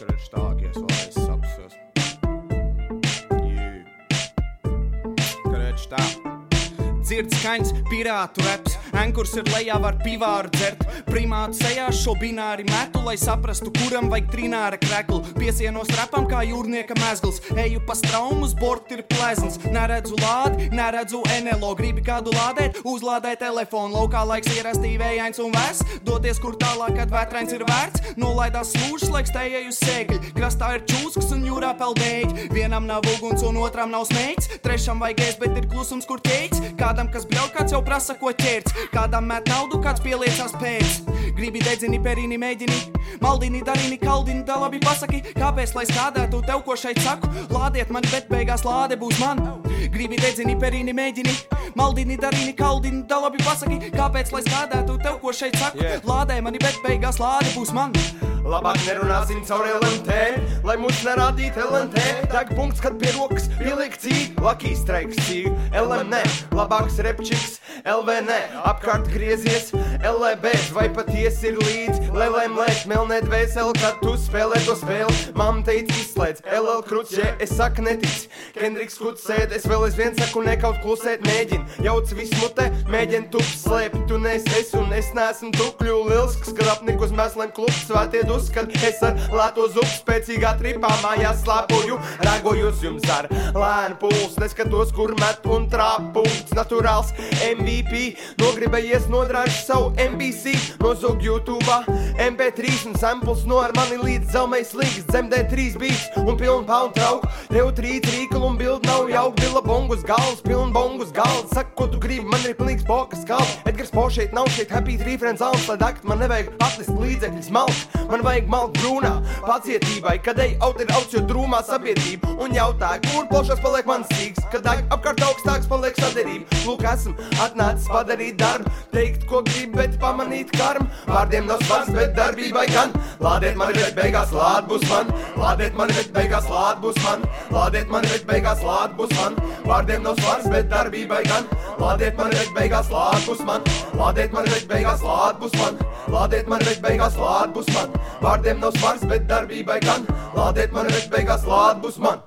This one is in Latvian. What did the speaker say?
Stretch Tag, ja es weiß, Subsurf. Yeah. Stretch Tag. Dzird skaņas, pirātu reps. Yeah ankurs ir lejā, var pivāru dzert. Primātu sejā šo bināri metu, lai saprastu, kuram vajag trināra kreklu. Piesienos rapam kā jūrnieka mezgls, eju pa straumus, bort ir plezns. Neredzu lādi, neredzu NLO, gribi kādu lādēt, uzlādē telefonu. Laukā laiks ierastī vējains un vēs, doties kur tālāk, kad vētrains ir vērts. Nolaidās slūžas, laiks tējai uz sēkļi, krastā ir čūskas un jūrā peldēji. Vienam nav uguns un otram nav smēķis, trešam vajag ēst, bet ir klusums, kur ķēķis. Kādam, kas bļauj, kāds jau prasa, ko ķērts, kādam met naudu, kāds pieliecās pēc. Gribi dedzini, perīni, mēģini, maldini, darīni, kaldini, tā labi pasaki, kāpēc, lai skādētu tev, ko šeit saku. Lādiet mani, bet beigās lāde būs man. Gribi dedzini, perīni, mēģini, maldini, darīni, kaldini, tā labi pasaki, kāpēc, lai skādētu tev, ko šeit saku. Lādē mani, bet beigās lāde būs man. Labāk nerunāsim caur LMT, lai mums nerādītu LMT. Tag punkts, kad pie rokas pieliek cīņa, Lakijas streiks cīņa, LMN, labāks repčiks, LVN, apkārt griezies, LB, vai patiesi ir līdzi, lēlēm lēt, melnēt vēseli, kad tu spēlē to spēli. Mam teica izslēdz, LL kruts, ja es saku netic, Kendriks kuts sēd, es vēl aizvien saku nekaut klusēt, mēģin, jauc visu mutē, mēģin tu slēpt, tu neesi es un es neesmu tukļu lils, kad apnik uz mēsliem klubs, svētie uzskat, es ar lēto zupu spēcīgā tripā mājās slēpoju, ragojos jums ar lēnu pulsu, neskatos, kur met un trāpunkts, naturāls MVP, nogribējies nodrāžu savu MBC, nozog YouTube, MP3 un samples no ar mani līdz zelmais līgas, dzemdē trīs beats un pilnu pound trauku, tev trīt rīklu un bildu nav jau bila bongus galvas, pilnu bongus galvas, saka, ko tu gribi, man ir pilnīgs pokas kalps, Edgars Po šeit nav šeit happy three friends zāles, lai dakt, man nevajag atlist līdzekļus malk, man vajag malk brūnā, pacietībai, kad ej aut ir auts, jo drūmā sabiedrība, un jautā, kur plašās paliek mans sīgs, kad deg apkārt augstāks paliek saderība, lūk, esam atnācis padarīt darbu, teikt, ko grib, bet pamanīt karmu, vārdiem nav svars, bet darbībai gan, lādēt mani, bet beigās lād būs man, lādēt mani, bet beigās lād būs man, lādēt mani, bet beigās lād būs man, vārdiem nav svars, bet darbībai gan, lādēt mani, bet beigās lād būs man, lādēt mani, bet beigās lād būs man, lādēt mani, bet beigās lād būs man, vārdiem nav svars, bet darbībai gan, lādēt mani, bet beigās lād būs man.